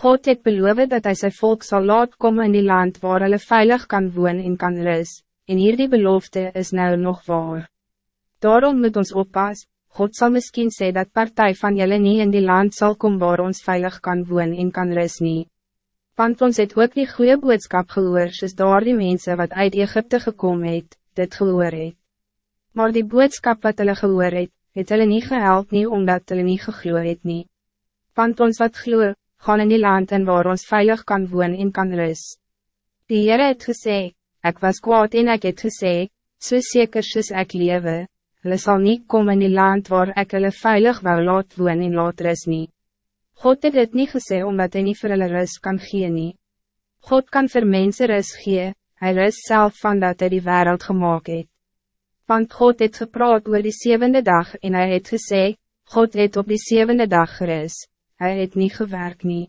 God het beloof dat hij zijn volk zal laat komen in die land waar hulle veilig kan woon en kan rus, en hier die belofte is nou nog waar. Daarom moet ons oppas, God zal misschien zeggen dat partij van jullie niet in die land zal komen waar ons veilig kan woon en kan rus nie. Want ons het ook die goede boodskap gehoor, soos daar die mense wat uit Egypte gekomen het, dit gehoor het. Maar die boodskap wat hulle gehoor het, het hulle nie gehelp nie omdat hulle nie gegloe het nie. Want ons wat gloe, gaan in die land en waar ons veilig kan woon en kan rus. Die Heere het gesê, ek was kwaad en ek het gesê, so seker soos ek lewe, hulle sal nie kom in die land waar ek hulle veilig wil laat woon en laat rus nie. God het dit nie gesê omdat hy nie vir hulle rus kan gee nie. God kan vir mense rus gee, hy rus self van dat hy die wereld gemaakt het. Want God het gepraat oor die zevende dag en hij het gesê, God het op die zevende dag gerust hij het niet gewerkt nie.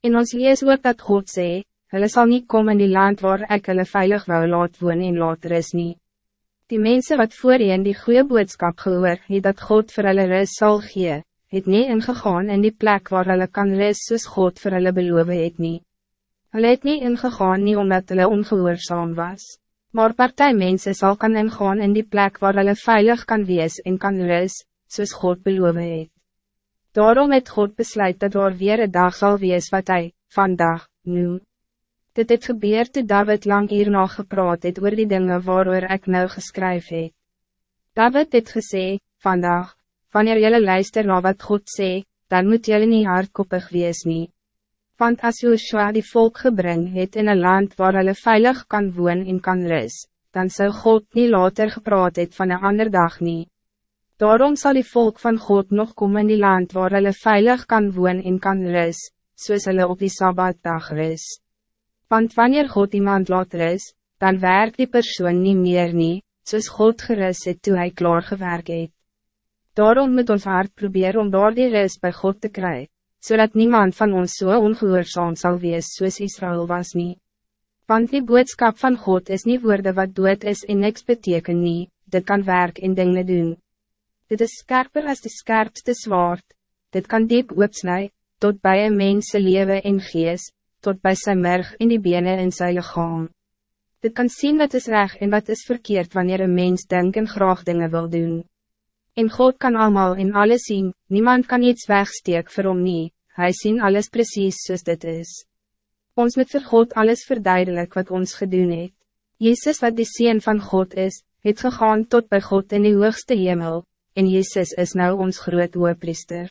En ons lees ook dat God sê, hulle sal niet komen in die land waar ek hulle veilig wou laat woon en laat ris nie. Die mensen wat voorheen die goede boodskap gehoor het dat God vir hulle ris sal gee, het nie ingegaan in die plek waar hulle kan ris soos God vir hulle beloof het nie. Hulle het nie ingegaan nie omdat hulle ongehoorzaam was. Maar partij mensen zal kan ingaan in die plek waar hulle veilig kan wees en kan ris, soos God beloof het. Daarom het God besluit dat er weer een dag zal wees wat hij, vandaag, noem. Dit het gebeur toe David lang hierna gepraat het oor die dingen waarover ik nou geskryf het. David het gesê, vandaag, wanneer jullie luister na wat God sê, dan moet jullie niet hardkoppig wees nie. Want as Joshua die volk gebring het in een land waar hulle veilig kan woon en kan rus, dan zou God niet later gepraat het van een ander dag niet. Daarom zal die volk van God nog komen in die land waar hulle veilig kan woon en kan rus, soos hulle op die Sabbatdag rus. Want wanneer God iemand laat rus, dan werkt die persoon niet meer nie, soos God gerus het toe hy klaar gewerk het. Daarom moet ons hard proberen om door die rus bij God te krijgen, zodat niemand van ons zo so ongehoorzaam zal wees soos Israël was niet. Want die boodschap van God is niet woorden wat doet is en niks beteken nie, dit kan werk en dingen doen. Dit is scherper als de scherpste zwaard. Dit kan diep opsnij, tot bij een mens leven en gees, tot bij zijn merg in die benen in zijn lichaam. Dit kan zien wat is recht en wat is verkeerd wanneer een mens denkt en graag dingen wil doen. En God kan allemaal in alles zien, niemand kan iets wegsteek vir hom nie, hy sien alles precies zoals dit is. Ons moet vir God alles verduidelijk wat ons gedoen het. Jezus wat die Seen van God is, het gegaan tot bij God in die hoogste hemel, en Jezus is nou ons groot priester.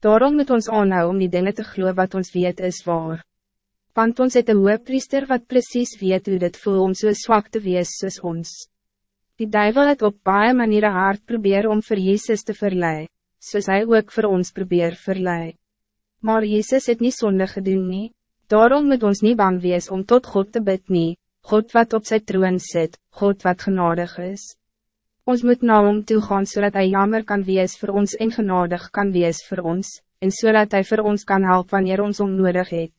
Daarom moet ons aanhou om die dingen te geloven wat ons weet is waar. Want ons het een priester wat precies weet hoe dit voel om so zwak te wees soos ons. Die duivel het op baie maniere hard probeer om voor Jezus te verleiden, soos hy ook voor ons probeer verlei. Maar Jezus het niet zonde gedoen nie, daarom moet ons niet bang wees om tot God te bid nie, God wat op zijn troon zit, God wat genadig is. Ons moet na hom toe gaan zodat hij jammer kan wees voor ons en genadig kan wees voor ons, en zodat hij voor ons kan helpen wanneer ons onnodig het.